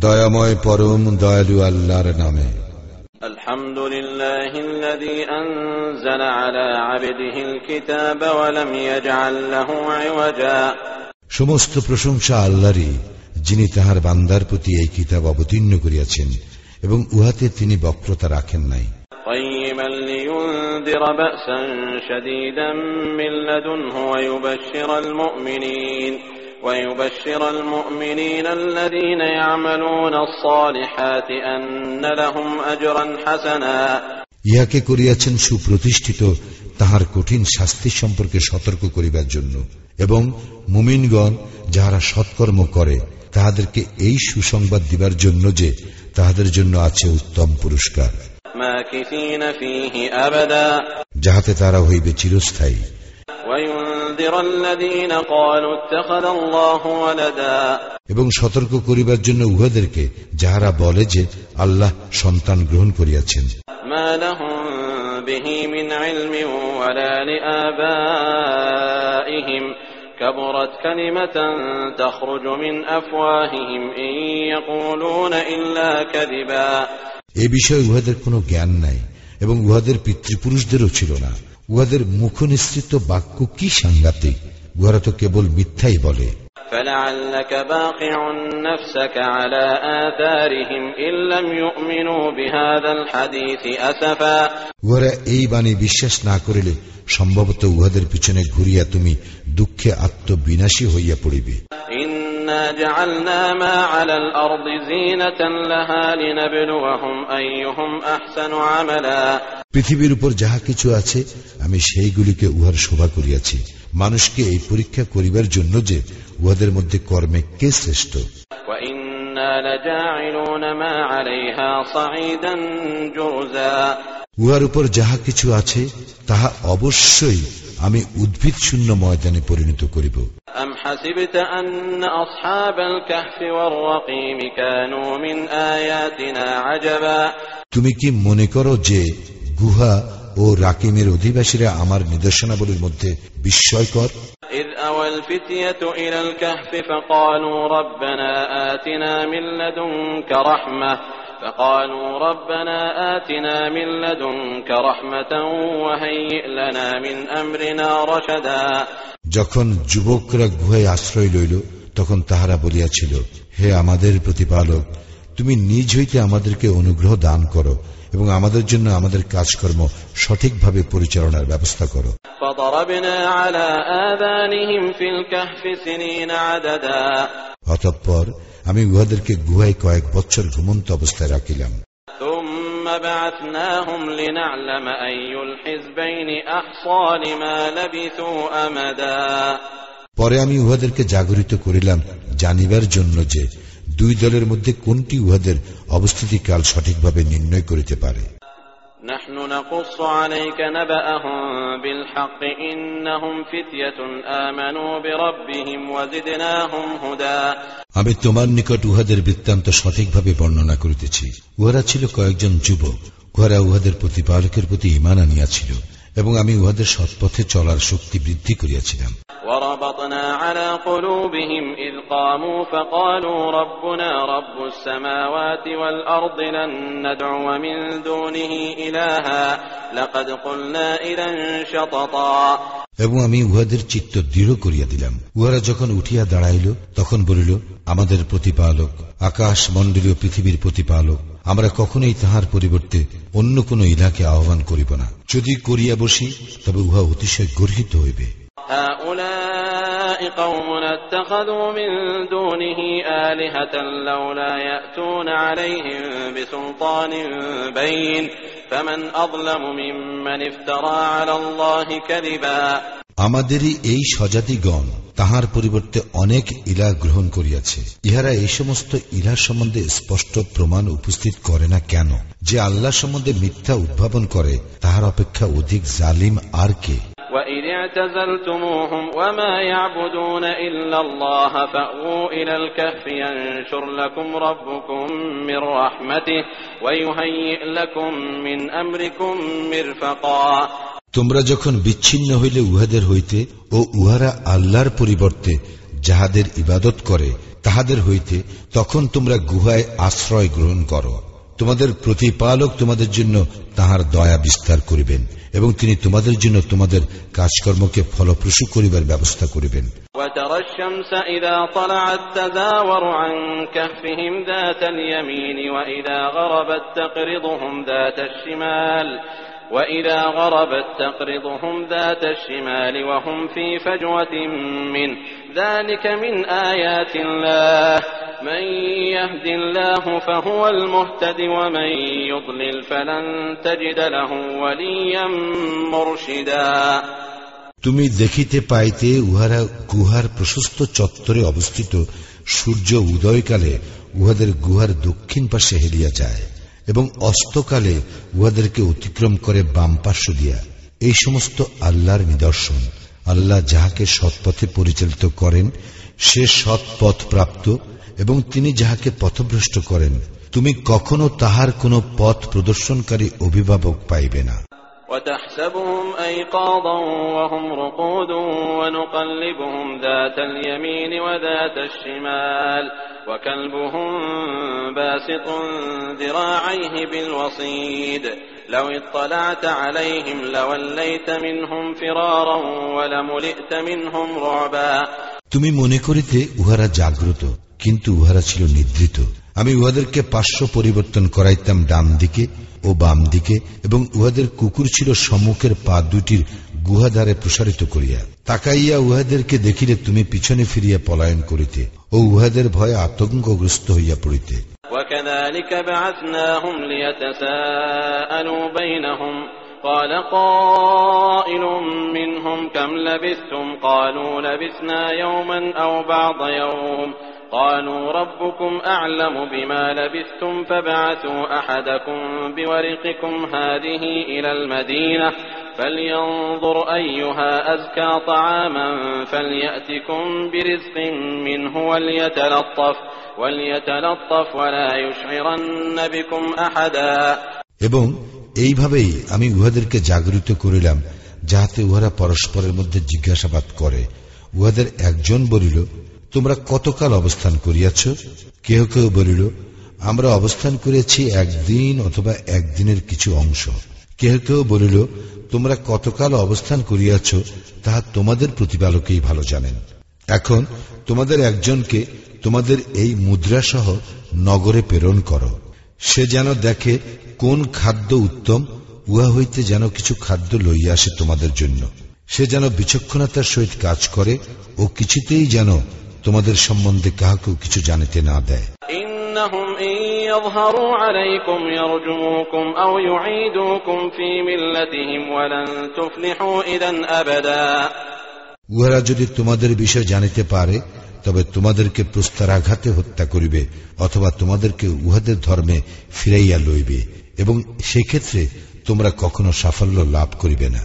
দয়াময় পরম দয়ালু আল্লাহর নামে الحمد لله الذي أنزل على عبده الكتاب ولم يجعل له عوجا সমস্ত প্রশংসা আল্লাহরই যিনি তাহার বান্দার প্রতি এই কিতাব অবতীর্ণ করিয়াছেন এবং উহাতে তিনি বক্রতা রাখেন নাই قيما لينذر بأسا شديدا من لدنه ويبشر المؤمنين ويبشر المؤمنين الذين يعملون الصالحات أن لهم أجرا حسنا ইহাকে করিয়াছেন সুপ্রতিষ্ঠিত তাহার কঠিন শাস্তি সম্পর্কে সতর্ক করিবার জন্য এবং মুমিনগণ যাহারা সৎকর্ম করে তাহাদেরকে এই সুসংবাদ দিবার জন্য যে তাহাদের জন্য আছে উত্তম পুরস্কার ماكثين فيه أبدا যাহাতে তারা হইবে চিরস্থায়ী وينذر الذين قالوا اتخذ الله ولدا এবং সতর্ক করিবার জন্য উহাদেরকে যাহারা বলে যে আল্লাহ সন্তান গ্রহণ করিয়াছেন ما لهم به من علم ولا لآبائهم كبرت كلمة تخرج من أفواههم إن يقولون إلا كذبا এ বিষয়ে উহাদের কোনো জ্ঞান নাই এবং উহাদের পিতৃপুরুষদেরও ছিল না। উহাদের মুখ মুখনিসৃত বাক্য কি সাংঘাতিক? উহারা তো কেবল মিথ্যাই বলে। উহারা এই বাণী বিশ্বাস না করিলে সম্ভবত উহাদের পিছনে ঘুরিয়া তুমি দুঃখে আত্মবিনাশী হইয়া পড়িবে। إنا جعلنا ما على الأرض زينة لها لنبلوهم أيهم أحسن عملا পৃথিবীর উপর যাহা কিছু আছে আমি সেইগুলিকে উহার শোভা করিয়াছি মানুষকে এই পরীক্ষা করিবার জন্য যে উহাদের মধ্যে কর্মে কে শ্রেষ্ঠ وإنا لجاعلون ما عليها صعيدا جرزا উহার উপর যাহা কিছু আছে তাহা অবশ্যই আমি উদ্ভিদ শূন্য ময়দানে পরিণত করিব। তুমি কি মনে করো যে গুহা ও রাকিমের অধিবাসীরা আমার নিদর্শনাবলীর মধ্যে বিস্ময়কর? ইর أوى الفتية إلى الكهف فقالوا ربنا آتنا من لدنك رحمة فقالوا ربنا آتنا من لدنك رحمة وهيئ لنا من أمرنا رشدا যখন যুবকরা গুহায় আশ্রয় লইল তখন তাহারা বলিয়াছিল হে আমাদের প্রতিপালক তুমি নিজ হইতে আমাদেরকে অনুগ্রহ দান করো এবং আমাদের জন্য আমাদের কাজকর্ম সঠিকভাবে পরিচালনার ব্যবস্থা করো فضربنا على آذانهم في الكهف سنين عددا অতঃপর আমি উহাদেরকে গুহায় কয়েক বছর ঘুমন্ত অবস্থায় রাখিলাম। পরে আমি উহাদেরকে জাগরিত করিলাম জানিবার জন্য যে দুই দলের মধ্যে কোনটি উহাদের অবস্থিতিকাল সঠিকভাবে নির্ণয় করিতে পারে। نحن نقص عليك نبأهم بالحق إنهم فتية آمنوا بربهم وزدناهم هدى আমি তোমার নিকট উহাদের বৃত্তান্ত সঠিকভাবে বর্ণনা করিতেছি উহারা ছিল কয়েকজন যুবক উহারা উহাদের প্রতিপালকের প্রতি ইমান আনিয়াছিল এবং আমি উহাদের সৎপথে চলার শক্তি বৃদ্ধি করিয়াছিলাম وربطنا على قلوبهم إذ قاموا فقالوا ربنا رب السماوات والأرض لن ندعو من دونه إلها لقد قلنا إذا شططا এবং আমি উহাদের চিত্ত দৃঢ় করিয়া দিলাম উহারা যখন উঠিয়া দাঁড়াইল তখন বলিল আমাদের প্রতিপালক আকাশ মণ্ডলীয় পৃথিবীর প্রতিপালক আমরা কখনোই তাহার পরিবর্তে অন্য কোন ইলাকে আহ্বান করিব না যদি করিয়া বসি তবে উহা অতিশয় গর্হিত হইবে هؤلاء قوم اتخذوا من دونه آلهة لولا يأتون عليهم بسلطان بين فمن أظلم ممن افترى على الله كذبا আমাদেরই এই স্বজাতিগণ তাহার পরিবর্তে অনেক ইলা গ্রহণ করিয়াছে ইহারা এই সমস্ত ইলা সম্বন্ধে স্পষ্ট প্রমাণ উপস্থিত করে না কেন যে আল্লাহ সম্বন্ধে মিথ্যা উদ্ভাবন করে তাহার অপেক্ষা অধিক জালিম আর কে وإذ اعتزلتموهم وما يعبدون إلا الله فأووا إلى الكهف ينشر لكم ربكم من رحمته ويهيئ لكم من أمركم مرفقا তোমরা যখন বিচ্ছিন্ন হইলে উহাদের হইতে ও উহারা আল্লাহর পরিবর্তে যাহাদের ইবাদত করে তাহাদের হইতে, তখন তোমরা গুহায় আশ্রয় গ্রহণ করো। তোমাদের প্রতিপালক তোমাদের জন্য তাহার দয়া বিস্তার করিবেন এবং তিনি তোমাদের জন্য তোমাদের কাজকর্মকে ফলপ্রসূ করিবার ব্যবস্থা করিবেন। করিবেন الشمس إذا طلعت تزاور عن كهفهم ذات اليمين وإذا غربت تقرضهم ذات الشمال وإذا غربت تقرضهم ذات الشمال وهم في فجوة منه ذلك من آيات الله من يهد الله فهو المهتد ومن يضلل فلن تجد له وليا مرشدا তুমি দেখিতে পাইতে উহারা গুহার প্রশস্ত চত্বরে অবস্থিত সূর্য উদয়কালে উহাদের গুহার দক্ষিণ পাশে হেরিয়া যায় এবং অস্তকালে উহাদেরকে অতিক্রম করে বাম পার্শ্ব দিয়া। এই সমস্ত আল্লাহর নিদর্শন, আল্লাহ যাহাকে সৎপথে পরিচালিত করেন, সে সৎ পথ প্রাপ্ত এবং তিনি যাহাকে পথভ্রষ্ট করেন, তুমি কখনো তাহার কোন পথ প্রদর্শনকারী অভিভাবক পাইবে না। وتحسبهم أيقاظا وهم رقود ونقلبهم ذات اليمين وذات الشمال وكلبهم باسط ذراعيه بالوصيد لو اطلعت عليهم لوليت منهم فرارا ولملئت منهم رعبا তুমি মনে করিতে উহারা জাগ্রত কিন্তু উহারা ছিল নিদ্রিত আমি উহাদেরকে পার্শ্ব পরিবর্তন করাইতাম ডান দিকে ও বাম দিকে এবং উহাদের কুকুর ছিল সম্মুখের পা দুটির গুহাধারে প্রসারিত করিয়া তাকাইয়া উহাদেরকে দেখিলে তুমি পিছনে ফিরিয়া পলায়ন করিতে ও উহাদের ভয়ে আতঙ্কগ্রস্ত হইয়া পড়িতে وكذلك بعثناهم ليتساءلوا بينهم قال قائل منهم كم لبثتم قالوا لبثنا يوما أو بعض يوم قالوا ربكم أعلم بما لبثتم فابعثوا أحدكم بورقكم هذه إلى المدينة فلينظر أيها أزكى طعاما فليأتكم برزق منه وليتلطف وليتلطف ولا يشعرن بكم أحدا এবং এইভাবেই আমি উহাদেরকে জাগরিত করিলাম যাহাতে উহারা পরস্পরের মধ্যে জিজ্ঞাসাবাদ করে উহাদের একজন বলিল তোমরা কতকাল অবস্থান করিয়াছ? কেহ কেউ বলিল, আমরা অবস্থান করিয়াছি একদিন অথবা একদিনের কিছু অংশ। কেহ কেউ বলিল, তোমরা কতকাল অবস্থান করিয়াছ, তাহা তোমাদের প্রতিপালকেই ভালো জানেন। এখন তোমাদের একজনকে তোমাদের এই মুদ্রাসহ নগরে প্রেরণ করো। সে যেন দেখে কোন খাদ্য উত্তম, উহা হইতে যেন কিছু খাদ্য লইয়া আসে তোমাদের জন্য। সে যেন বিচক্ষণতার সহিত কাজ করে ও কিছুতেই যেন তোমাদের সম্বন্ধে কাহাকেও কিছু জানিতে না দেয়। উহারা যদি তোমাদের বিষয় জানিতে পারে তবে তোমাদেরকে প্রস্তারাঘাতে হত্যা করিবে অথবা তোমাদেরকে উহাদের ধর্মে ফিরাইয়া লইবে এবং সেক্ষেত্রে তোমরা কখনো সাফল্য লাভ করিবে না।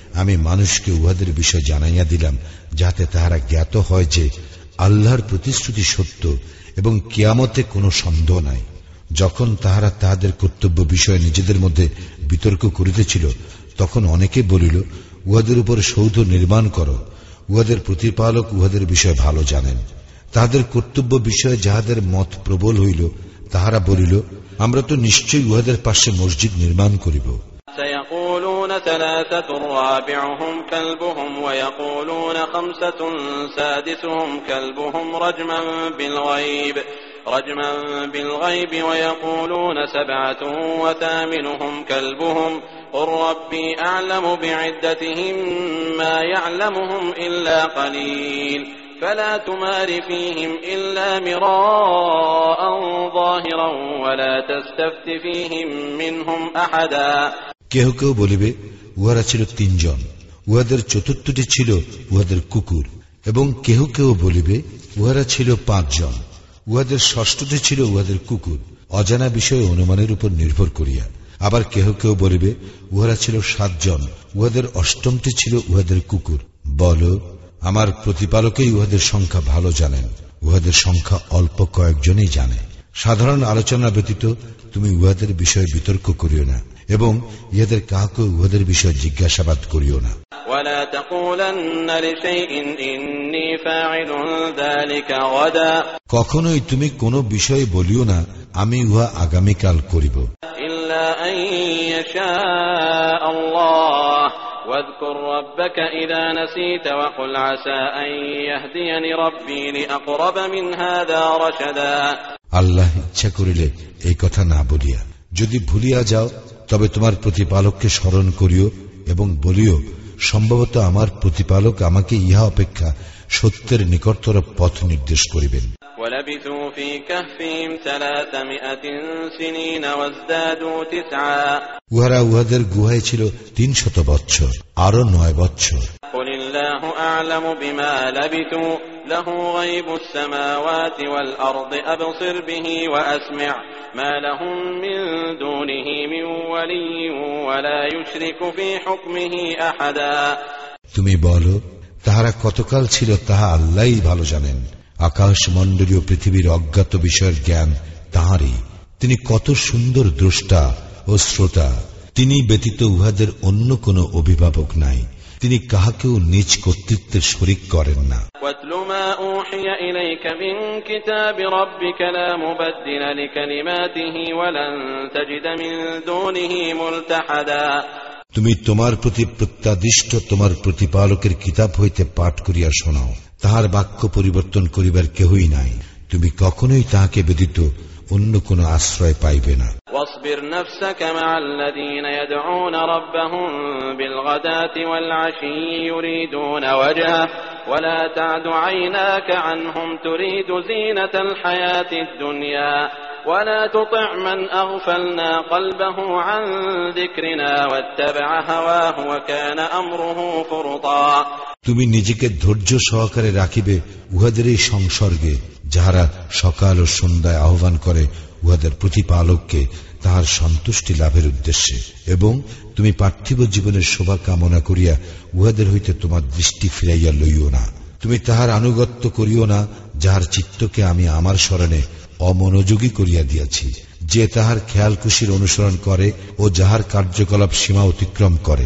আমি মানুষকে উহাদের বিষয় জানাইয়া দিলাম, যাতে তাহারা জ্ঞাত হয় যে আল্লাহর প্রতিশ্রুতি সত্য এবং কিয়ামতে কোনো সন্দেহ নাই। যখন তাহারা তাহাদের কর্তব্য বিষয়ে নিজেদের মধ্যে বিতর্ক করিতেছিল, তখন অনেকে বলিল, উহাদের উপর সৌধ নির্মাণ কর, উহাদের প্রতিপালক উহাদের বিষয় ভালো জানেন। তাহাদের কর্তব্য বিষয়ে যাহাদের মত প্রবল হইল, তাহারা বলিল, আমরা তো নিশ্চয়ই উহাদের পাশে মসজিদ নির্মাণ করিব। ثلاثة رابعهم كلبهم ويقولون خمسة سادسهم كلبهم رجما بالغيب رجما بالغيب ويقولون سبعة وثامنهم كلبهم قل ربي أعلم بعدتهم ما يعلمهم إلا قليل فلا تمار فيهم إلا مراء ظاهرا ولا تستفت فيهم منهم أحدا কেহ কেউ বলিবে উহারা ছিল তিনজন। উহাদের চতুর্থটি ছিল উহাদের কুকুর। এবং কেহ কেহ বলিবে, উহারা ছিল পাঁচজন। উহাদের ষষ্ঠটি ছিল উহাদের কুকুর। অজানা বিষয়ে অনুমানের উপর নির্ভর করিয়া। আবার কেহ কেউ বলিবে, উহারা ছিল সাতজন। উহাদের অষ্টমটি ছিল উহাদের কুকুর। বল, আমার প্রতিপালকেই উহাদের সংখ্যা ভালো জানেন। উহাদের সংখ্যা অল্প কয়েকজনই জানে। সাধারণ আলোচনা ব্যতীত তুমি উহাদের বিষয়ে বিতর্ক করিও না। এবং ইহাদের কাহাকে উহাদের বিষয়ে জিজ্ঞাসাবাদ করিও না ولا تقولن لشيء إني فاعل ذلك غدا কখনোই তুমি কোনো বিষয়ে বলিও না আমি উহা আগামীকাল করিব إلا أن يشاء الله واذكر ربك إذا نسيت وقل عسى أن يهديني ربي لأقرب من هذا رشدا আল্লাহ ইচ্ছা করিলে এই কথা না বলিয়া যদি ভুলিয়া যাও তবে তোমার প্রতিপালককে স্মরণ করিও এবং বলিও, সম্ভবত আমার প্রতিপালক আমাকে ইহা অপেক্ষা সত্যের নিকটতর পথ নির্দেশ করিবেন। ولبثوا في كهفهم ثلاثمائة سنين وازدادوا تسعا উহারা উহাদের গুহায় ছিল তিন শত বৎসর আরো নয় বৎসর قل الله أعلم بما لبثوا له غيب السماوات والأرض أبصر به وأسمع ما لهم من دونه من ولي ولا يشرك في حكمه أحدا তুমি বলো তাহারা কতকাল ছিল তাহা আল্লাহই ভালো জানেন আকাশমণ্ডলীয় পৃথিবীর অজ্ঞাত বিষয়ের জ্ঞান তাঁরই তিনি কত সুন্দর দ্রষ্টা ও শ্রোতা। তিনি ব্যতীত উহাদের অন্য কোন অভিভাবক নাই। তিনি কাহাকেও নিজ কর্তৃত্বের শরিক করেন না। তুমি তোমার প্রতি প্রত্যাদিষ্ট তোমার প্রতিপালকের কিতাব হইতে পাঠ করিয়া শোনাও। তাহার বাক্য পরিবর্তন করিবার কেহই নাই তুমি কখনোই তাহাকে ব্যতীত অন্য কোন আশ্রয় পাইবে না واصبر نفسك مع الذين يدعون ربهم بالغداة والعشي يريدون وجهه ولا تعد عيناك عنهم تريد زينة الحياة الدنيا ولا تطع من أغفلنا قلبه عن ذكرنا واتبع هواه وكان أمره فرطا তুমি নিজেকে ধৈর্য সহকারে রাখিবে উহাদের এই সংসর্গে, যাহারা সকাল ও সন্ধ্যায় আহ্বান করে উহাদের প্রতিপালককে, তাহার সন্তুষ্টি লাভের উদ্দেশ্যে। এবং তুমি পার্থিব জীবনের শোভা কামনা করিয়া উহাদের হইতে তোমার দৃষ্টি ফিরাইয়া লইও না। তুমি তাহার আনুগত্য করিও না, যাহার চিত্তকে আমি আমার স্মরণে অমনোযোগী করিয়া দিয়াছি, যে তাহার খেয়াল খুশির অনুসরণ করে ও যাহার কার্যকলাপ সীমা অতিক্রম করে।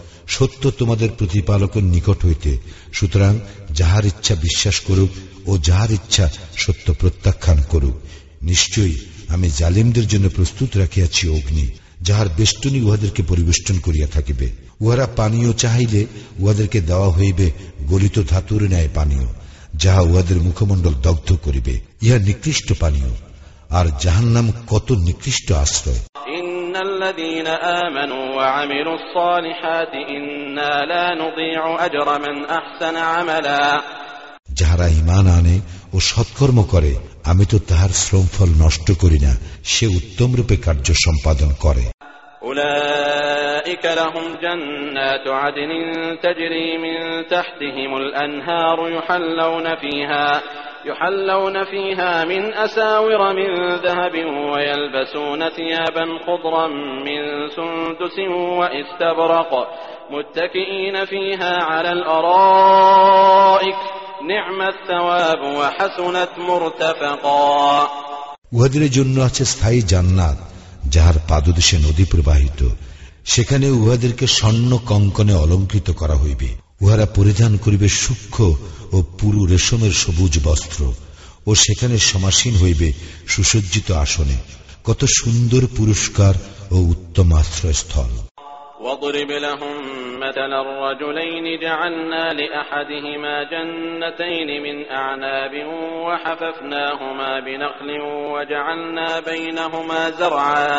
সত্য তোমাদের প্রতিপালকের নিকট হইতে। সুতরাং যাহার ইচ্ছা বিশ্বাস করুক ও যাহার ইচ্ছা সত্য প্রত্যাখ্যান করুক, নিশ্চয়ই আমি জালিমদের জন্য প্রস্তুত রাখিয়াছি অগ্নি, যাহার বেষ্টনী উহাদেরকে পরিবেষ্টন করিয়া থাকিবে। উহারা পানীয় চাহিলে উহাদেরকে দেওয়া হইবে গলিত ধাতুর ন্যায় পানীয়, যাহা উহাদের মুখমণ্ডল দগ্ধ করিবে, ইহা নিকৃষ্ট পানীয়। আর জাহান্নাম কত নিকৃষ্ট আশ্রয়। إن الذين آمنوا وعملوا الصالحات إنا لا نضيع أجر من أحسن عملا যাহারা ইমান আনে ও সৎকর্ম করে আমি তো তাহার শ্রমফল নষ্ট করি না সে উত্তম রূপে কার্য সম্পাদন করে أولئك لهم جنات عدن تجري من تحتهم الأنهار يحلون فيها يحلون فيها من أساور من ذهب ويلبسون ثيابا خضرا من سندس وإستبرق متكئين فيها على الأرائك نعم الثواب وحسنت مرتفقا উহাদের জন্য আছে স্থায়ী জান্নাত যাহার পাদদেশে নদী প্রবাহিত সেখানে উহাদেরকে স্বর্ণ কঙ্কনে অলঙ্কৃত করা হইবে উহারা পরিধান করিবে সূক্ষ্ম ও পুরু রেশমের সবুজ বস্ত্র ও সেখানে সমাসীন হইবে সুসজ্জিত আসনে কত সুন্দর পুরস্কার ও উত্তম আশ্রয়স্থল واضرب لهم مثل الرجلين جعلنا لأحدهما جنتين من أعناب وحففناهما بنخل وجعلنا بينهما زرعا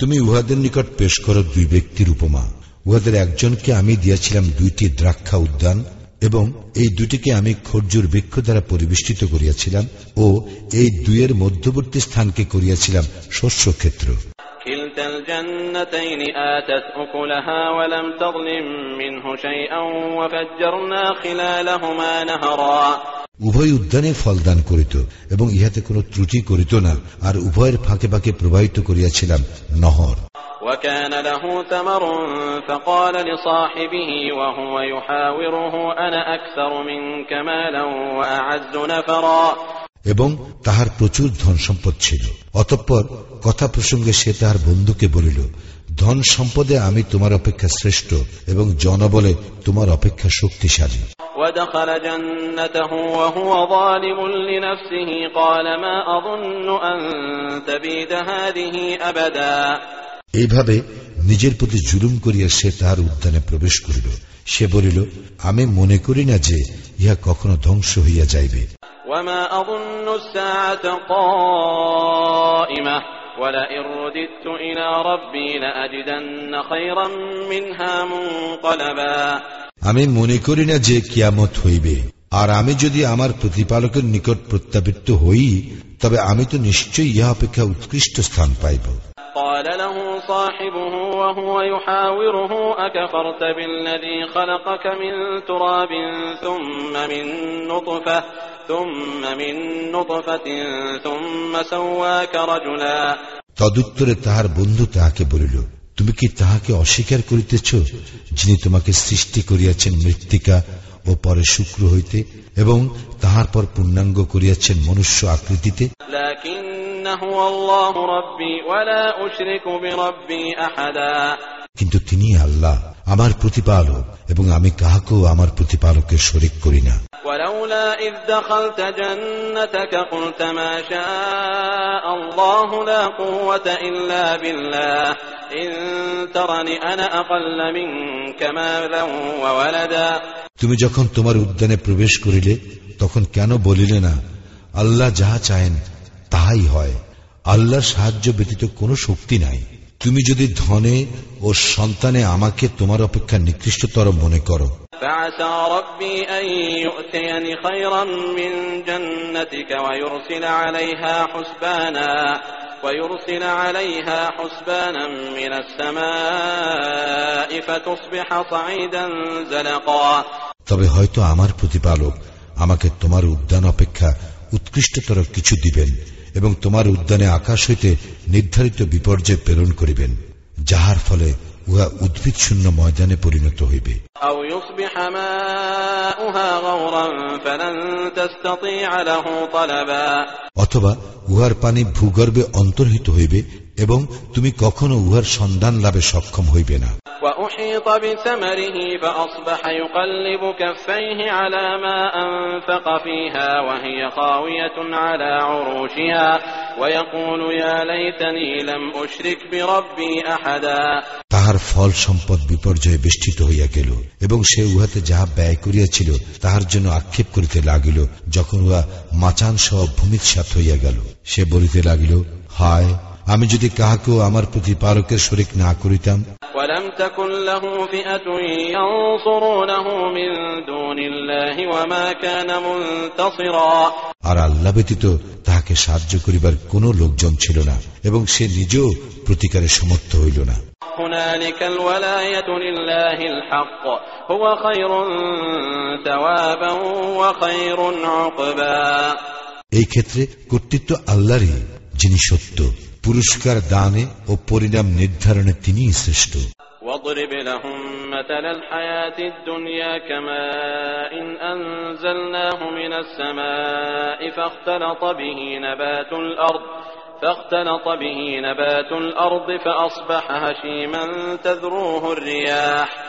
তুমি উহাদের নিকট পেশ করো দুই ব্যক্তির উপমা উহাদের একজনকে আমি দিয়াছিলাম দুইটি দ্রাক্ষা উদ্যান এবং এই দুটিকে আমি খরজুর বৃক্ষ দ্বারা পরিবেষ্টিত করিয়াছিলাম ও এই দুয়ের মধ্যবর্তী স্থানকে করিয়াছিলাম শস্য ক্ষেত্র উভয় উদ্যানে ফলদান করিত এবং ইহাতে কোন ত্রুটি করিত না আর উভয়ের ফাঁকে ফাঁকে প্রবাহিত করিয়াছিলাম নহর। وكان له ثمر فقال لصاحبه وهو يحاوره أنا أكثر منك مالا وأعز نفرا এবং তাহার প্রচুর ধন সম্পদ ছিল অতঃপর কথা প্রসঙ্গে সে তাহার বন্ধুকে বলিল ধন সম্পদে আমি তোমার অপেক্ষা শ্রেষ্ঠ এবং জনবলে তোমার অপেক্ষা শক্তিশালী ودخل এইভাবে নিজের প্রতি জুলুম করিয়া সে তাহার উদ্যানে প্রবেশ করিল। সে বলিল আমি মনে করি না যে ইহা কখনো ধ্বংস হইয়া যাইবে। আমি মনে করি না যে কিয়ামত হইবে। আর আমি যদি আমার প্রতিপালকের নিকট প্রত্যাবৃত্ত হই তবে আমি তো নিশ্চয়ই ইহা অপেক্ষা উৎকৃষ্ট স্থান পাইব। قال له صاحبه وهو يحاوره أكفرت بالذي خلقك من تراب ثم من نطفة ثم من نطفة ثم سواك رجلا তদুত্তরে তাহার বন্ধু তাহাকে বলিল তুমি কি তাহাকে অস্বীকার করিতেছ যিনি তোমাকে সৃষ্টি করিয়াছেন মৃত্তিকা ও পরে শুক্র হইতে এবং তাহার পর পূর্ণাঙ্গ করিয়াছেন মনুষ্য আকৃতিতে কিন্তু তিনি আল্লাহ আমার প্রতিপালক এবং আমি কাহাকেও আমার প্রতিপালকের শরিক করি না। তুমি যখন তোমার উদ্যানে প্রবেশ করিলে তখন কেন বলিলে না আল্লাহ যাহা চায়েন তাহাই হয়। আল্লাহর সাহায্য ব্যতীত কোনো শক্তি নাই। তুমি যদি ধনে ও সন্তানে আমাকে তোমার অপেক্ষা নিকৃষ্টতর মনে করো। তবে হয়তো আমার প্রতিপালক আমাকে তোমার উদ্যান অপেক্ষা উৎকৃষ্টতর কিছু দিবেন। এবং তোমার উদ্যানে আকাশ হইতে নির্ধারিত বিপর্যয় প্রেরণ করিবেন যাহার ফলে উহা উদ্ভিদ শূন্য ময়দানে পরিণত হইবে। অথবা উহার পানি ভূগর্ভে অন্তর্হিত হইবে এবং তুমি কখনো উহার সন্ধান লাভে সক্ষম হইবে না وأحيط بثمره فأصبح يقلب كفيه على ما أنفق فيها وهي خاوية على عروشها ويقول يا ليتني لم أشرك بربي أحدا তাহার ফল সম্পদ বিপর্যয়ে বেষ্টিত হইয়া গেল এবং সে উহাতে যাহা ব্যয় করিয়াছিল তাহার জন্য আক্ষেপ করিতে লাগিল যখন উহা মাচান সহ ভূমিৎসাত হইয়া গেল সে বলিতে লাগিল হায় আমি যদি কাহাকেও আমার প্রতি পারকের শরিক না করিতাম। আর আল্লাহ ব্যতীত তাহাকে সাহায্য করিবার কোন লোকজন ছিল না এবং সে নিজেও প্রতিকারে সমর্থ হইল না। এই ক্ষেত্রে কর্তৃত্ব আল্লাহরই যিনি সত্য। পুরস্কার দানে ও পরিণাম নির্ধারণে তিনিই শ্রেষ্ঠ واضرب لهم مثل الحياة الدنيا كماء إن أنزلناه من السماء فاختلط به نبات الأرض فاختلط به نبات الأرض فأصبح هشيما تذروه الرياح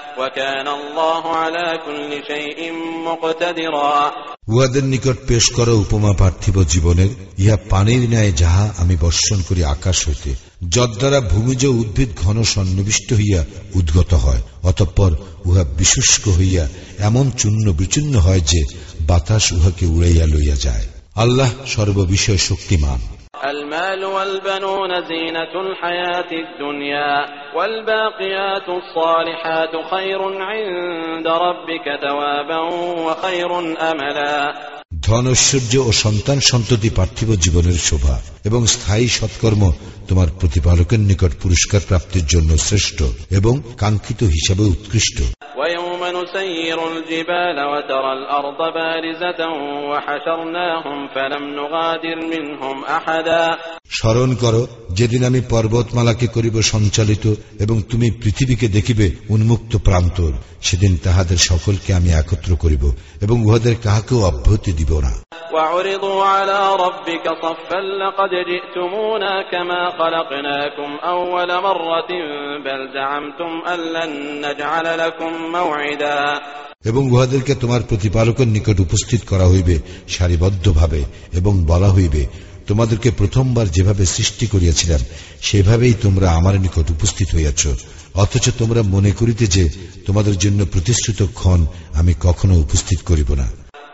উহাদের নিকট পেশ করো উপমা পার্থিব জীবনের ইহা পানির ন্যায় যাহা আমি বর্ষণ করি আকাশ হইতে, যদ্বারা ভূমিজ উদ্ভিদ ঘন সন্নিবিষ্ট হইয়া উদ্গত হয়, অতঃপর উহা বিশুষ্ক হইয়া এমন চূর্ণ বিচূর্ণ হয় যে বাতাস উহাকে উড়াইয়া লইয়া যায়। আল্লাহ সর্ববিষয়ে শক্তিমান। المال والبنون زينة الحياة الدنيا والباقيات الصالحات خير عند ربك ثوابا وخير أملا ধন ঐশ্বর্য ও সন্তান সন্ততি পার্থিব জীবনের শোভা এবং স্থায়ী সৎকর্ম তোমার প্রতিপালকের নিকট পুরস্কার প্রাপ্তির জন্য শ্রেষ্ঠ এবং কাঙ্ক্ষিত হিসাবে উৎকৃষ্ট ويوم نسير الجبال وترى الأرض بارزة وحشرناهم فلم نغادر منهم أحدا স্মরণ করো যেদিন আমি পর্বতমালাকে করিব সঞ্চালিত এবং তুমি পৃথিবীকে দেখিবে উন্মুক্ত প্রান্তর সেদিন তাহাদের সকলকে আমি একত্র করিব এবং উহাদের কাহাকেও অব্যাহতি দিব না وعرضوا على ربك صفا لقد جئتمونا كما خلقناكم أول مرة بل زعمتم أن لن نجعل لكم موعدا এবং উহাদেরকে তোমার প্রতিপালকের নিকট উপস্থিত করা হইবে সারিবদ্ধভাবে এবং বলা হইবে তোমাদেরকে প্রথমবার যেভাবে সৃষ্টি করিয়াছিলাম সেভাবেই তোমরা আমার নিকট উপস্থিত হইয়াছ অথচ তোমরা মনে করিতে যে তোমাদের জন্য প্রতিশ্রুত ক্ষণ আমি কখনো উপস্থিত করিব না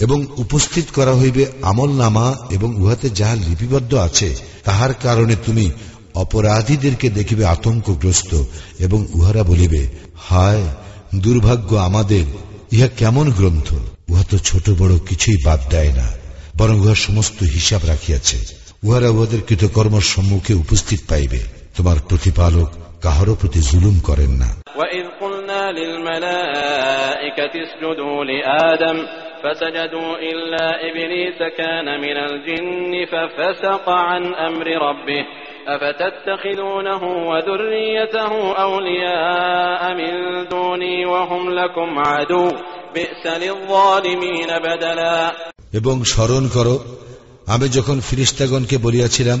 এবং উপস্থিত করা হইবে আমল নামা এবং উহাতে যাহা লিপিবদ্ধ আছে, তাহার কারণে তুমি অপরাধীদেরকে দেখিবে আতঙ্কগ্রস্ত এবং উহারা বলিবে, হায়, দুর্ভাগ্য আমাদের, ইহা কেমন গ্রন্থ? উহা তো ছোট বড় কিছুই বাদ দেয় না, বরং উহার সমস্ত হিসাব রাখিয়াছে। উহারা উহাদের কৃতকর্মর সম্মুখে উপস্থিত পাইবে, তোমার প্রতিপালক কাহারও প্রতি জুলুম করেন না। وإذ قلنا للملائكة اسجدوا لآدم فسجدوا إلا إبليس كان من الجن ففسق عن أمر ربه أفتتخذونه وذريته أولياء من دوني وهم لكم عدو بئس للظالمين بدلا এবং স্মরণ করো আমি যখন ফিরিস্তাগণকে বলিয়াছিলাম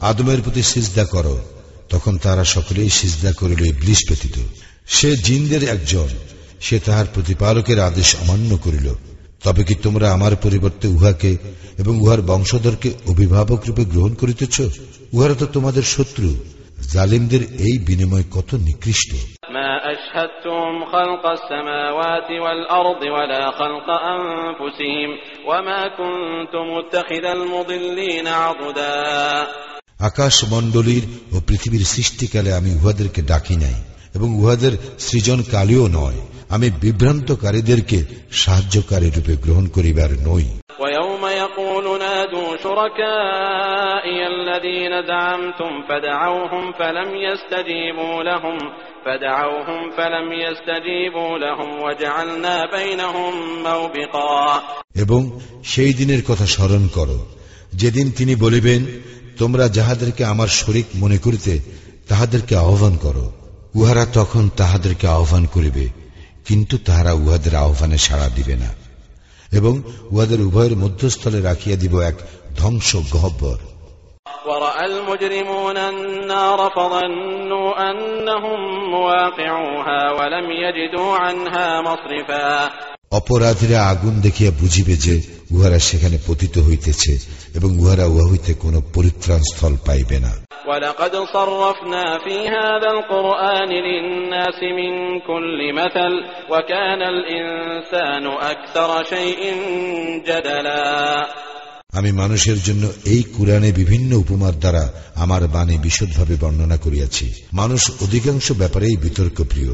আদমের প্রতি সিজদা করো তখন তারা সকলেই সিজদা করিল ইবলিশ ব্যতীত সে জিনদের একজন সে তাহার প্রতিপালকের আদেশ অমান্য করিল তবে কি তোমরা আমার পরিবর্তে উহাকে এবং উহার বংশধরকে অভিভাবক রূপে গ্রহণ করিতেছ? উহারা তো তোমাদের শত্রু। জালিমদের এই বিনিময় কত নিকৃষ্ট। আকাশ মণ্ডলীর ও পৃথিবীর সৃষ্টিকালে আমি উহাদেরকে ডাকি নাই এবং উহাদের সৃজনকালীও নয়। আমি বিভ্রান্তকারীদেরকে সাহায্যকারী রূপে গ্রহণ করিবার নই ويوم يقول نادوا شركائي الذين زعمتم فدعوهم فلم يستجيبوا لهم فدعوهم فلم يستجيبوا لهم وجعلنا بينهم موبقا এবং সেই দিনের কথা স্মরণ করো যেদিন তিনি বলিবেন তোমরা যাহাদেরকে আমার শরিক মনে করিতে তাহাদেরকে আহ্বান করো উহারা তখন তাহাদেরকে আহ্বান করিবে কিন্তু তাহারা উহাদের আহ্বানে সাড়া দিবে না এবং উহাদের উভয়ের মধ্যস্থলে রাখিয়া দিব এক ধ্বংস গহ্বর ورأى المجرمون النار فظنوا أنهم مواقعوها ولم يجدوا عنها مصرفا অপরাধীরা আগুন দেখিয়া বুঝিবে যে উহারা সেখানে পতিত হইতেছে এবং উহারা উহা হইতে কোন পরিত্রাণ স্থল পাইবে না। আমি মানুষের জন্য এই কুরআনে বিভিন্ন উপমার দ্বারা আমার বাণী বিশদভাবে বর্ণনা করিয়াছি। মানুষ অধিকাংশ ব্যাপারেই বিতর্ক প্রিয়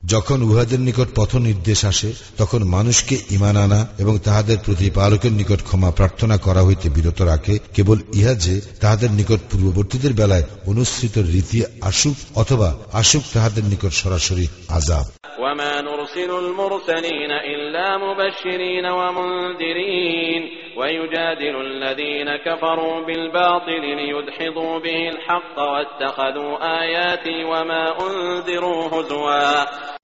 যখন উহাদের নিকট পথ নির্দেশ আসে, তখন মানুষকে ইমান আনা এবং তাহাদের প্রতিপালকের নিকট ক্ষমা প্রার্থনা করা হইতে বিরত রাখে। কেবল ইহা যে, তাহাদের নিকট পূর্ববর্তীদের বেলায় অনুসৃত রীতি আসুক অথবা আসুক তাহাদের নিকট সরাসরি আজাব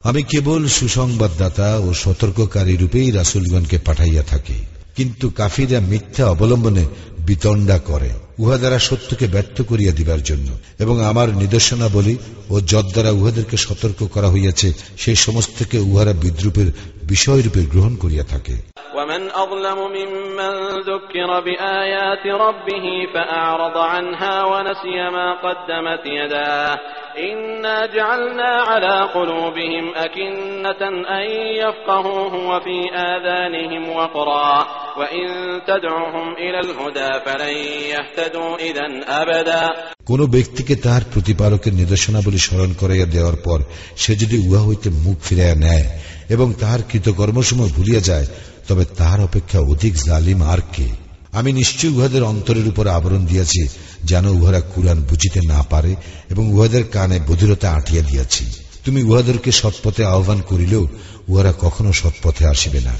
আমি কেবল সুসংবাদদাতা ও সতর্ককারী রূপেই রাসুলগণকে পাঠাইয়া থাকি। কিন্তু কাফিরা মিথ্যা অবলম্বনে বিতণ্ডা করে, উহা দ্বারা সত্যকে ব্যর্থ করিয়া দিবার জন্য। এবং আমার নিদর্শনা বলি ও যদ্বারা উহাদেরকে সতর্ক করা হইয়াছে, সেই সমস্তকে উহারা বিদ্রুপের বিষয়রূপে গ্রহণ করিয়া থাকে ومن أظلم ممن ذكر بآيات ربه فأعرض عنها ونسي ما قدمت يداه إنا جعلنا على قلوبهم أكنة أن يفقهوه وفي آذانهم وقرا وإن تدعهم إلى الهدى فلن يهتدوا إذا أبدا কোন ব্যক্তিকে তাহার প্রতিপালকের নির্দেশনাবলী স্মরণ করাইয়া দেওয়ার পর সে যদি উহা হইতে মুখ ফিরাইয়া নেয় এবং তাহার কৃতকর্ম সময় ভুলিয়া যায়, তবে তাহার অপেক্ষা অধিক জালিম আর কে? আমি নিশ্চয় উহাদের অন্তরের উপর আবরণ দিয়াছি, যেন উহারা কুরআন বুঝিতে না পারে এবং উহাদের কানে বধিরতা আঁটিয়া দিয়াছি। তুমি উহাদেরকে সৎপথে আহ্বান করিলেও উহারা কখনো সৎপথে আসিবে না।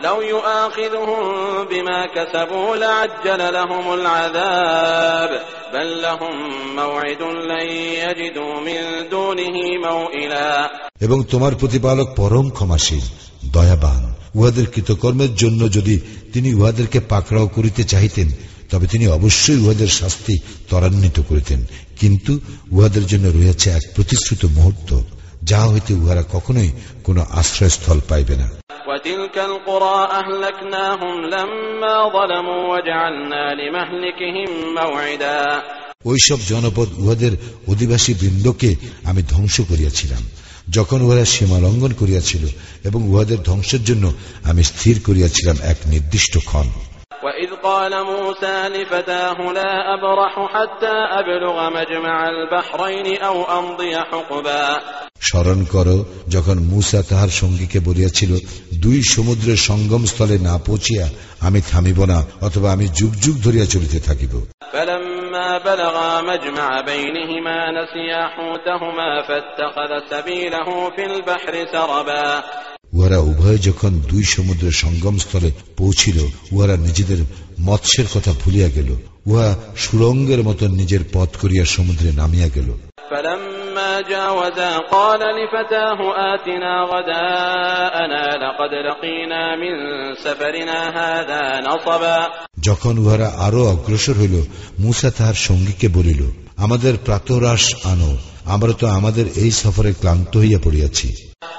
وربك الغفور ذو الرحمة لو يؤاخذهم بما كسبوا لعجل لهم العذاب بل لهم موعد لن يجدوا من دونه موئلا এবং তোমার প্রতিপালক পরম ক্ষমাশীল দয়াবান উহাদের কৃতকর্মের জন্য যদি তিনি উহাদেরকে পাকড়াও করিতে চাহিতেন তবে তিনি অবশ্যই উহাদের শাস্তি ত্বরান্বিত করিতেন কিন্তু উহাদের জন্য রয়েছে এক প্রতিশ্রুত মুহূর্ত যাহা হইতে উহারা কখনোই কোন আশ্রয়স্থল পাইবে না وتلك القرى أهلكناهم لما ظلموا وجعلنا لمهلكهم موعدا ওইসব জনপদ উহাদের অধিবাসী বৃন্দকে আমি ধ্বংস করিয়াছিলাম যখন উহারা সীমা লঙ্ঘন করিয়াছিল এবং উহাদের ধ্বংসের জন্য আমি স্থির করিয়াছিলাম এক নির্দিষ্ট ক্ষণ وإذ قال موسى لفتاه لا أبرح حتى أبلغ مجمع البحرين أو أمضي حقبا স্মরণ করো যখন মুসা তাহার সঙ্গীকে বলিয়াছিল দুই সমুদ্রের সঙ্গম স্থলে না পৌঁছিয়া আমি থামিব না অথবা আমি যুগ যুগ ধরিয়া চলিতে থাকিব فلما উহারা উভয় যখন দুই সমুদ্রের সঙ্গমস্থলে পৌঁছিল উহারা নিজেদের মৎস্যের কথা ভুলিয়া গেল। উহা সুরঙ্গের মতো নিজের পথ করিয়া সমুদ্রে নামিয়া গেল। যখন উহারা আরও অগ্রসর হইল মুসা তাহার সঙ্গীকে বলিল আমাদের প্রাতরাস আনো। আমরা তো আমাদের এই সফরে ক্লান্ত হইয়া পড়িয়াছি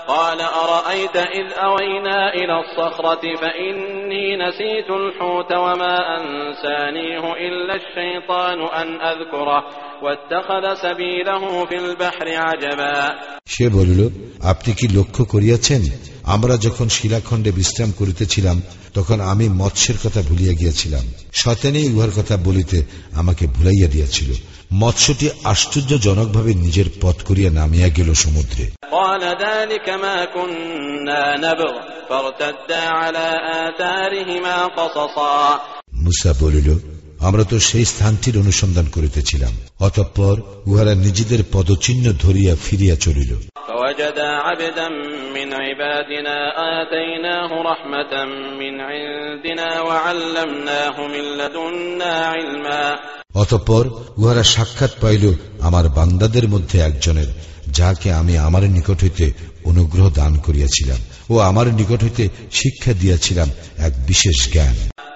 قال أرأيت إذ أوينا إلى الصخرة فإني نسيت الحوت وما أنسانيه إلا الشيطان أن أذكره واتخذ سبيله في البحر عجبا সে বলিল আপনি কি লক্ষ্য করিয়াছেন আমরা যখন শিলাখণ্ডে বিশ্রাম করিতেছিলাম তখন আমি মৎস্যের কথা ভুলিয়া গিয়াছিলাম। শতানে উহার কথা বলিতে আমাকে ভুলাইয়া দিয়াছিল। মৎস্যটি আশ্চর্যজনকভাবে নিজের পথ করিয়া নামিয়া গেল সমুদ্রে। মুসা বলিল আমরা তো সেই স্থানটির অনুসন্ধান করিতেছিলাম। অতঃপর উহারা নিজেদের পদচিহ্ন ধরিয়া ফিরিয়া চলিল। অতঃপর উহারা সাক্ষাৎ পাইল আমার বান্দাদের মধ্যে একজনের যাকে আমি আমার নিকট হইতে অনুগ্রহ দান করিয়াছিলাম ও আমার নিকট হইতে শিক্ষা দিয়াছিলাম এক বিশেষ জ্ঞান।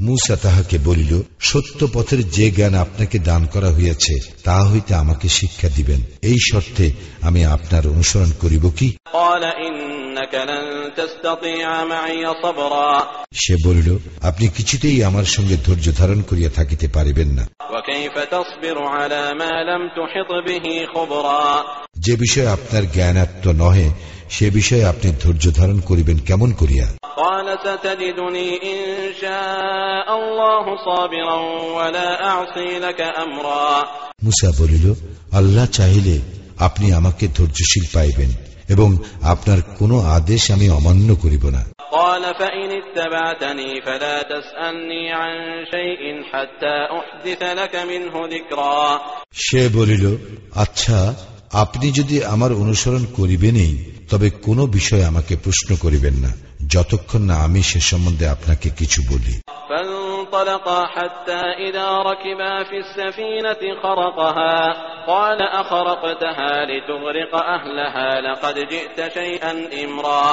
মুসা তাহাকে বলিল সত্য পথের যে জ্ঞান আপনাকে দান করা হইয়াছে তা হইতে আমাকে শিক্ষা দিবেন। এই শর্তে আমি আপনার অনুসরণ করিব কি? সে বলিল আপনি কিছুতেই আমার সঙ্গে ধৈর্য ধারণ করিয়া থাকিতে পারিবেন না। যে বিষয়ে আপনার জ্ঞানাত্ম নহে সে বিষয়ে আপনি ধৈর্য ধারণ করিবেন কেমন করিয়া? মুসা বলিল আল্লাহ চাহিলে আপনি আমাকে ধৈর্যশীল পাইবেন এবং আপনার কোনো আদেশ আমি অমান্য করিব না। সে বলিল আচ্ছা আপনি যদি আমার অনুসরণ করিবেনই তবে কোনো বিষয়ে আমাকে প্রশ্ন করিবেন না যতক্ষণ না আমি সে সম্বন্ধে আপনাকে কিছু বলি فانطلقا حتى إذا ركبا في السفينة خرقها قال أخرقتها لتغرق أهلها لقد جئت شيئا إمرا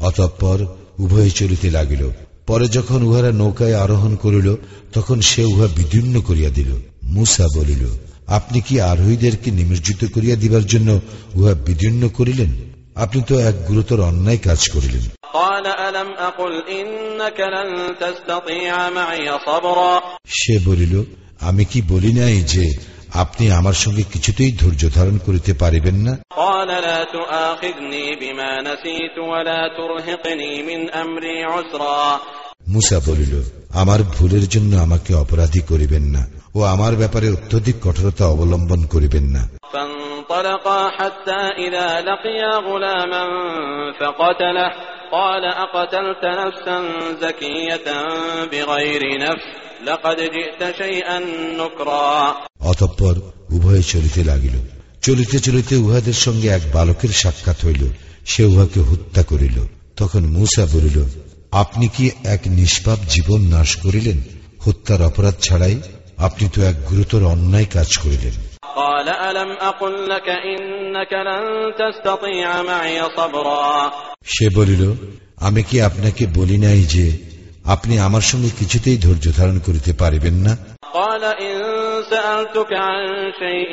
অতঃপর উভয়ে চলিতে লাগিল পরে যখন উহারা নৌকায় আরোহণ করিল তখন সে উহা বিদীর্ণ করিয়া দিল মুসা বলিল আপনি কি আরোহীদেরকে নিমজ্জিত করিয়া দিবার জন্য উহা বিদীর্ণ করিলেন আপনি তো এক গুরুতর অন্যায় কাজ করিলেন। সে বলিল আমি কি বলি নাই যে আপনি আমার সঙ্গে কিছুতেই ধৈর্য ধারণ করিতে পারিবেন না? মুসা বলিল আমার ভুলের জন্য আমাকে অপরাধী করিবেন না। ও আমার ব্যাপারে অত্যধিক কঠোরতা অবলম্বন করিবেন না فانطلقا حتى إذا لقيا غلاما فقتله قال أقتلت نفسا زكية بغير نفس لقد جئت شيئا نكرا অতঃপর উভয়ে চলিতে লাগিল চলিতে চলিতে উহাদের সঙ্গে এক বালকের সাক্ষাৎ হইল সে উহাকে হত্যা করিল তখন মুসা বলিল আপনি কি এক নিষ্পাপ জীবন নাশ করিলেন হত্যার অপরাধ ছাড়াই আপনি তো এক গুরুতর অন্যায় কাজ করিলেন قال ألم أقل لك إنك لن تستطيع معي صبرا সে বলিল আমি কি আপনাকে বলি নাই যে আপনি আমার সঙ্গে কিছুতেই ধৈর্য ধারণ করিতে পারিবেন না قال إن سألتك عن شيء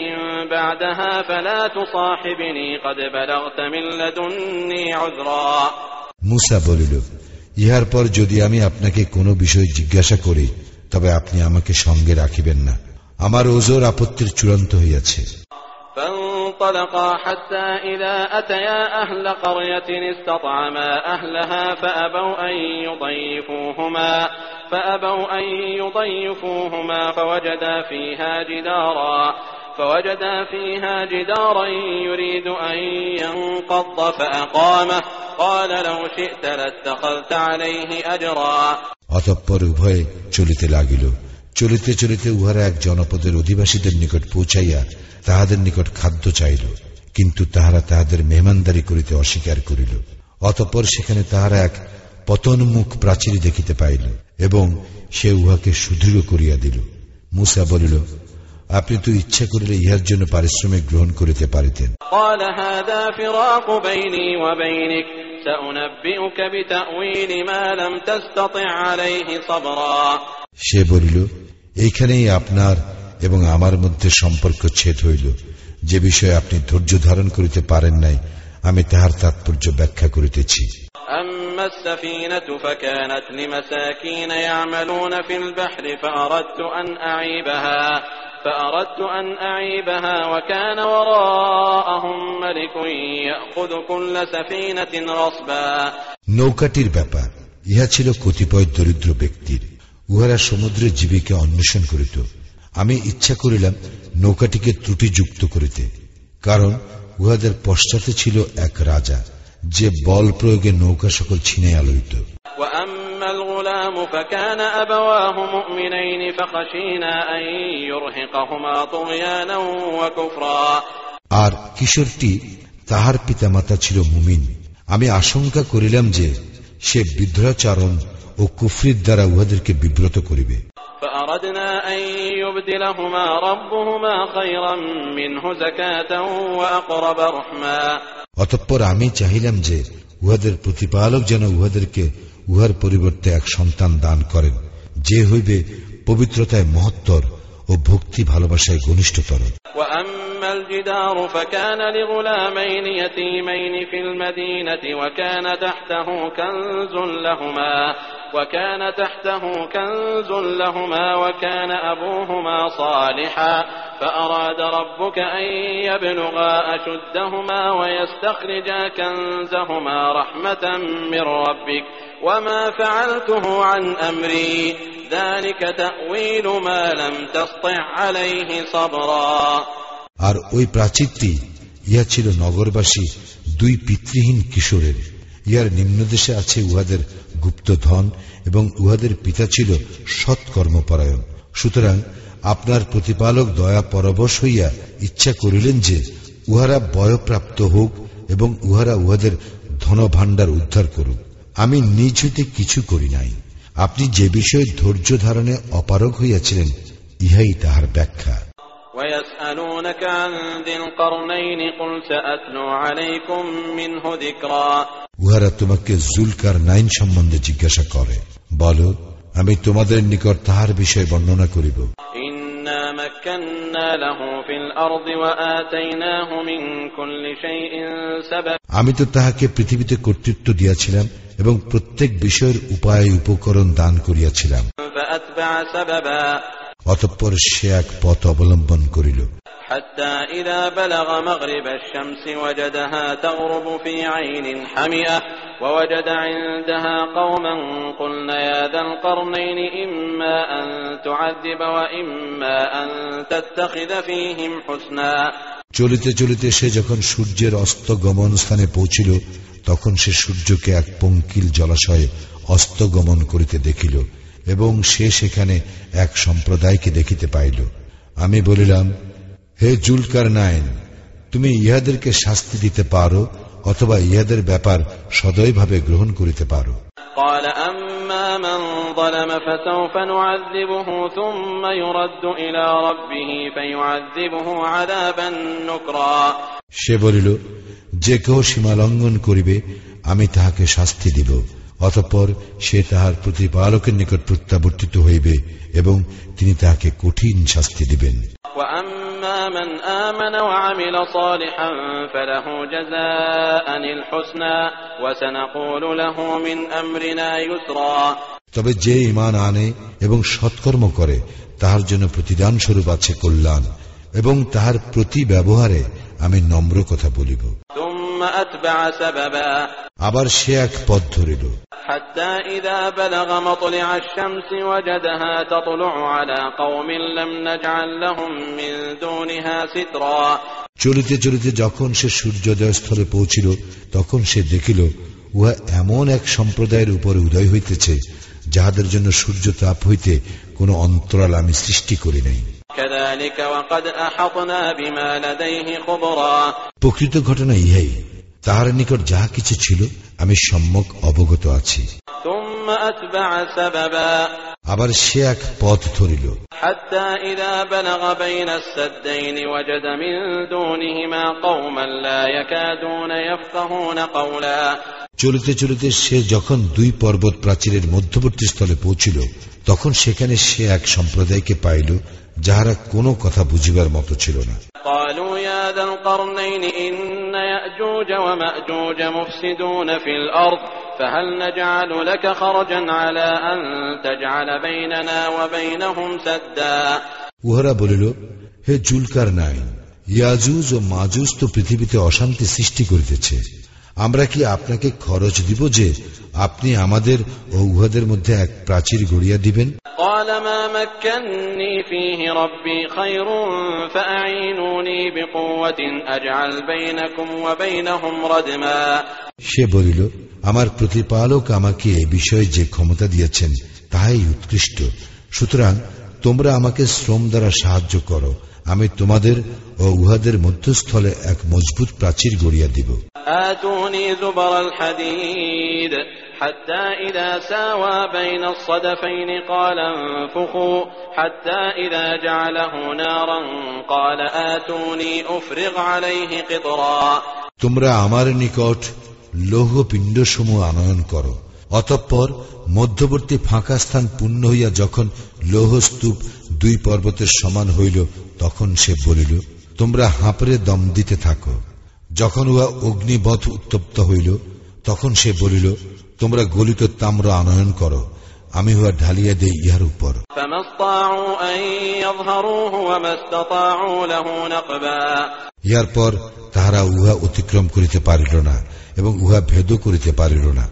بعدها فلا تصاحبني قد بلغت من لدني عذرا মুসা বলিল ইহার পর যদি আমি আপনাকে কোনো বিষয় জিজ্ঞাসা করি তবে আপনি আমাকে সঙ্গে রাখিবেন না আমার ওজোর আপত্তির চূড়ান্ত হইয়াছে فانطلقا حتى إذا أتيا أهل قرية استطعما أهلها فأبوا أن يضيفوهما فأبوا أن يضيفوهما فوجدا فيها جدارا فوجدا فيها جدارا يريد أن ينقض فأقامه قال لو شئت لاتخذت عليه أجرا অতঃপর উভয়ে চলিতে লাগিল। চলিতে চলিতে উহারা এক জনপদের অধিবাসীদের নিকট পৌঁছাইয়া তাহাদের নিকট খাদ্য চাইল কিন্তু তাহারা তাহাদের মেহমানদারি করিতে অস্বীকার করিল। অতঃপর সেখানে তাহারা এক পতনমুখ প্রাচীর দেখিতে পাইল এবং সে উহাকে সুদৃঢ় করিয়া দিল। মুসা বলিল আপনি তো ইচ্ছা করিলে ইহার জন্য পারিশ্রমিক গ্রহণ করিতে পারিতেন قال هذا فراق بيني وبينك سأنبئك بتأويل ما لم تستطع عليه صبرا সে বলিল এইখানেই আপনার এবং আমার মধ্যে সম্পর্ক ছেদ হইল যে বিষয়ে আপনি ধৈর্য ধারণ করিতে পারেন নাই আমি তাহার তাৎপর্য ব্যাখ্যা করিতেছি أما السفينة فكانت لمساكين يعملون في البحر فأردت أن أعيبها فأردت أن أعيبها وكان وراءهم ملك يأخذ كل سفينة غصبا নৌকাটির ব্যাপার ইহা ছিল কতিপয় দরিদ্র ব্যক্তির উহারা সমুদ্রের জীবিকা অন্বেষণ করিত আমি ইচ্ছা করিলাম নৌকাটিকে ত্রুটিযুক্ত করিতে কারণ উহাদের পশ্চাতে ছিল এক রাজা যে বল প্রয়োগে নৌকা সকল ছিনাইয়া লইত وأما الغلام فكان أبواه مؤمنين فخشينا أن يرهقهما طغيانا وكفرا আর কিশোরটি তাহার পিতামাতা ছিল মুমিন আমি আশঙ্কা করিলাম যে সে বিদ্রাচারণ ও কুফরির দ্বারা উহাদেরকে বিব্রত করিবে فأردنا أن يبدلهما ربهما خيرا منه زكاة وأقرب رحما অতঃপর আমি চাহিলাম যে উহাদের প্রতিপালক যেন উহাদেরকে উহার পরিবর্তে এক সন্তান দান করেন যে হইবে পবিত্রতায় মহত্তর ও ভক্তি ভালোবাসায় ঘনিষ্ঠতর وأما الجدار فكان لغلامين يتيمين في المدينة وكان تحته كنز لهما وكان تحته كنز لهما وكان أبوهما صالحا فأراد ربك أن يبلغا أشدهما ويستخرجا كنزهما رحمة من ربك وما فعلته عن أمري ذلك تأويل ما لم تسطع عليه صبرا আর ওই প্রাচীরটি ইহা ছিল নগরবাসী দুই পিতৃহীন কিশোরের ইহার নিম্নদেশে আছে উহাদের গুপ্ত ধন এবং উহাদের পিতা ছিল সৎকর্মপরায়ণ সুতরাং আপনার প্রতিপালক দয়া পরবশ হইয়া ইচ্ছা করিলেন যে উহারা বয়প্রাপ্ত হোক এবং উহারা উহাদের ধনভাণ্ডার উদ্ধার করুক আমি নিজ হইতে কিছু করি নাই আপনি যে বিষয়ে ধৈর্য ধারণে অপারগ হইয়াছিলেন ইহাই তাহার ব্যাখ্যা ويسألونك عن ذي القرنين قل سأتلو عليكم منه ذكرا উহারা তোমাকে জুলকার নাইন সম্বন্ধে জিজ্ঞাসা করে বলো আমি তোমাদের নিকট তাহার বিষয় বর্ণনা করিব। আমি তো তাহাকে পৃথিবীতে কর্তৃত্ব দিয়াছিলাম এবং প্রত্যেক বিষয়ের উপায় উপকরণ দান করিয়াছিলাম। অতঃপর সে এক পথ অবলম্বন করিল। حتى إذا بلغ مغرب الشمس وجدها تغرب في عين حمئة ووجد عندها قوما قلنا يا ذا القرنين إما أن تعذب وإما أن تتخذ فيهم حسنا চলিতে চলিতে সে যখন সূর্যের অস্ত গমন স্থানে পৌঁছিল তখন সে সূর্যকে এক পঙ্কিল জলাশয়ে অস্ত গমন করিতে দেখিল এবং সে সেখানে এক সম্প্রদায়কে দেখিতে পাইল আমি বলিলাম হে জুলকার নাইন তুমি ইহাদেরকে শাস্তি দিতে পারো অথবা ইহাদের ব্যাপার সদয়ভাবে গ্রহণ করিতে পারো। সে বলিল যে কেউ সীমা লঙ্ঘন করিবে আমি তাহাকে শাস্তি দিব। অতঃপর সে তাহার প্রতিপালকের নিকট প্রত্যাবর্তিত হইবে এবং তিনি তাহাকে কঠিন শাস্তি দিবেন। তবে যে ইমান আনে এবং সৎকর্ম করে তাহার জন্য প্রতিদান স্বরূপ আছে কল্যাণ এবং তাহার প্রতি ব্যবহারে আমি নম্র কথা বলিব। আবার সে এক পথ ধরিল। حتى إذا بلغ مطلع الشمس وجدها تطلع على قوم لم نجعل لهم من دونها سترا চলিতে চলিতে যখন সে সূর্যোদয় স্থলে পৌঁছিল তখন সে দেখিল উহা এমন এক সম্প্রদায়ের উপরে উদয় হইতেছে যাহাদের জন্য সূর্য তাপ হইতে কোন অন্তরাল আমি সৃষ্টি করি নাই كذلك وقد أحطنا بما لديه خبرا প্রকৃত ঘটনা ইহাই তাহার নিকট যাহা কিছু ছিল আমি সম্যক অবগত আছি। আবার সে এক পথ ধরিল। চলিতে চলিতে সে যখন দুই পর্বত প্রাচীরের মধ্যবর্তী স্থলে পৌঁছিল তখন সেখানে সে এক সম্প্রদায়কে পাইল যাহারা কোনো কথা বুঝিবার মতো ছিল না। উহারা বলিল হে জুলকার নাই ইয়াজুজ ও মাজুজ তো পৃথিবীতে অশান্তি সৃষ্টি করিতেছে। আমরা কি আপনাকে খরচ দিব যে আপনি আমাদের ও উহাদের মধ্যে এক প্রাচীর গড়িয়া দিবেন? সে বলিল আমার প্রতিপালক আমাকে এ বিষয়ে যে ক্ষমতা দিয়েছেন তাহাই উৎকৃষ্ট। সুতরাং তোমরা আমাকে শ্রম দ্বারা সাহায্য করো আমি তোমাদের ও উহাদের মধ্যস্থলে এক মজবুত প্রাচীর গড়িয়া দিব آتوني زبر الحديد حتى إذا ساوى بين الصدفين قال انفخوا حتى إذا جعله نارا قال آتوني أفرغ عليه قطرا তোমরা আমার নিকট লৌহ পিণ্ডসমূহ আনয়ন করো অতঃপর মধ্যবর্তী ফাঁকা স্থান পূর্ণ হইয়া যখন লৌহ স্তূপ দুই পর্বতের সমান হইল তখন সে বলিল তোমরা হাঁপড়ে দম দিতে থাকো। যখন উহা অগ্নিবধ উত্তপ্ত হইল তখন সে বলিল তোমরা গলিত তাম্র আনয়ন করো আমি হুয়া ঢালিয়া দেই ইহার উপর। ইহার পর তাহারা উহা অতিক্রম করিতে পারিল না। এবং উহা ভেদ করিতে পারিল না।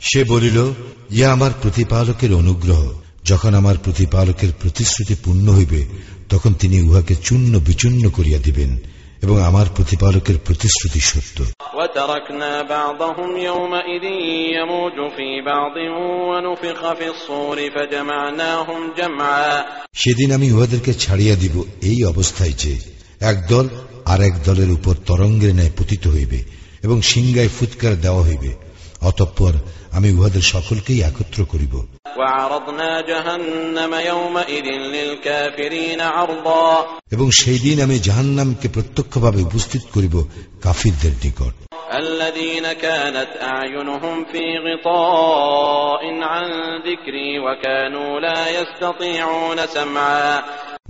সে বলিল ইয়া আমার প্রতিপালকের অনুগ্রহ যখন আমার প্রতিপালকের প্রতিশ্রুতি পূর্ণ হইবে তখন তিনি উহাকে চূর্ণ বিচূন্ন করিয়া দিবেন। এবং আমার প্রতিপালকের প্রতিশ্রুতি সত্য। সেদিন আমি উহাদেরকে ছাড়িয়া দিব এই অবস্থায় যে একদল আর এক দলের উপর তরঙ্গের ন্যায় পতিত হইবে এবং সিংগায় ফুৎকার দেওয়া হইবে। অতঃপর আমি উহাদের সকলকেই একত্র করিব। এবং সেই দিন আমি জাহান্নামকে প্রত্যক্ষভাবে উপস্থিত করিব কাফিরদের নিকট।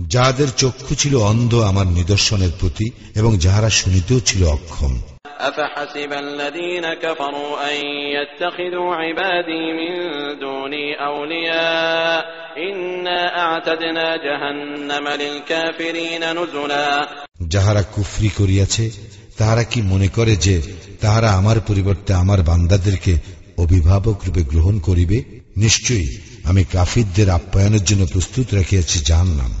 الذين كانت أعينهم في غطاء عن ذكري وكانوا لا يستطيعون سمعا যাহাদের চক্ষু ছিল অন্ধ আমার নিদর্শনের প্রতি এবং যাহারা শুনিতেও ছিল অক্ষম أفحسب الذين كفروا أن يتخذوا عبادي من دوني أولياء إنا أعتدنا جهنم للكافرين نزلا যাহারা কুফরি করিয়াছে তাহারা কি মনে করে যে তাহারা আমার পরিবর্তে আমার বান্দাদেরকে অভিভাবক রূপে গ্রহণ করিবে নিশ্চয়ই আমি কাফিরদের আপ্যায়নের জন্য প্রস্তুত রাখিয়াছি জাহান্নাম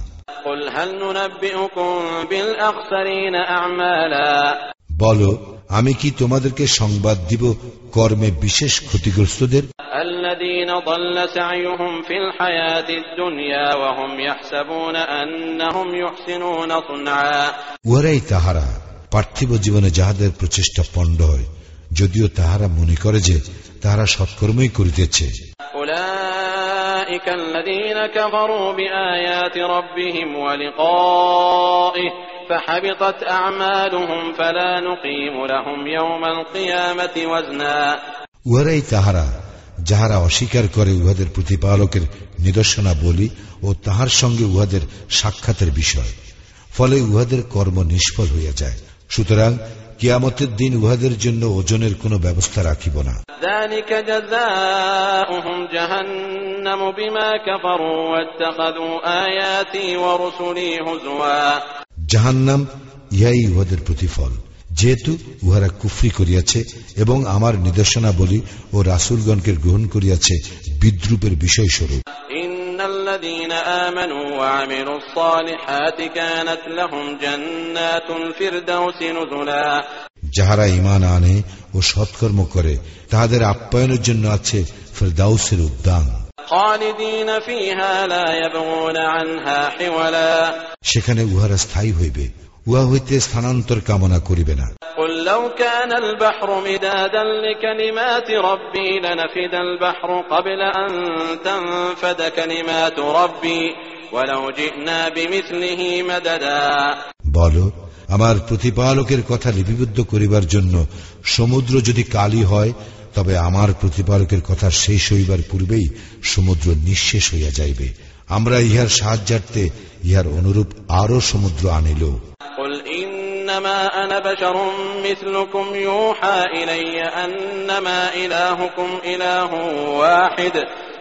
বল আমি কি তোমাদেরকে সংবাদ দিব কর্মে বিশেষ ক্ষতিগ্রস্তদের? উহারাই তাহারা পার্থিব জীবনে যাহাদের প্রচেষ্টা পণ্ড হয় যদিও তাহারা মনে করে যে তাহারা সৎকর্মই করিতেছে। أولئك الذين كفروا بآيات ربهم ولقائه فحبطت أعمالهم فلا نقيم لهم يوم القيامة وزنا উহারাই তাহারা যাহারা অস্বীকার করে উহাদের প্রতিপালকের নিদর্শনা বলি ও তাহার সঙ্গে উহাদের সাক্ষাতের বিষয় ফলে উহাদের কর্ম নিষ্ফল হইয়া যায় সুতরাং কিয়ামতের দিন উহাদের জন্য ওজনের কোনো ব্যবস্থা রাখিব না। জাহান্নাম ইহাই উহাদের প্রতিফল। যেহেতু উহারা কুফরি করিয়াছে এবং আমার নির্দেশনা বলি ও রাসুলগণকে গ্রহণ করিয়াছে বিদ্রুপের বিষয়স্বরূপ। إن الذين آمنوا وعملوا الصالحات كانت لهم جنات الفردوس نزلا যাহারা ইমান আনে ও সৎকর্ম করে তাহাদের আপ্যায়নের জন্য আছে ফেরদাউসের উদ্যান خالدين فيها لا يبغون عنها حولا সেখানে উহারা স্থায়ী হইবে উহা হইতে স্থানান্তর কামনা করিবে না। বল আমার প্রতিপালকের কথা লিপিবদ্ধ করিবার জন্য সমুদ্র যদি কালি হয় তবে আমার প্রতিপালকের কথা শেষ হইবার পূর্বেই সমুদ্র নিঃশেষ হইয়া যাইবে। আমরা ইহার সাহায্যার্থে ইহার অনুরূপ আরো সমুদ্র আনিল قل إنما أنا بشر مثلكم يوحى إلي أنما إلهكم إله واحد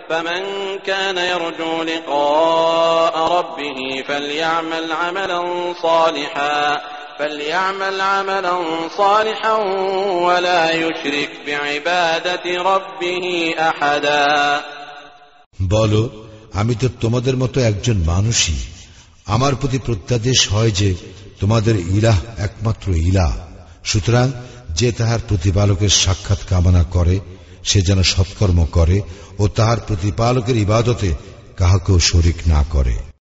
فمن كان يرجو لقاء ربه فليعمل عملا صالحا فليعمل عملا صالحا ولا يشرك بعبادة ربه أحدا বলো আমি তো তোমাদের মতো একজন মানুষই। আমার প্রতি প্রত্যাদেশ হয় যে তোমাদের ইলাহ একমাত্র ইলাহ। সুতরাং যে তাহার প্রতিপালকের সাক্ষাৎ কামনা করে, সে যেন সৎকর্ম করে ও তাহার প্রতিপালকের ইবাদতে কাহাকেও শরিক না করে।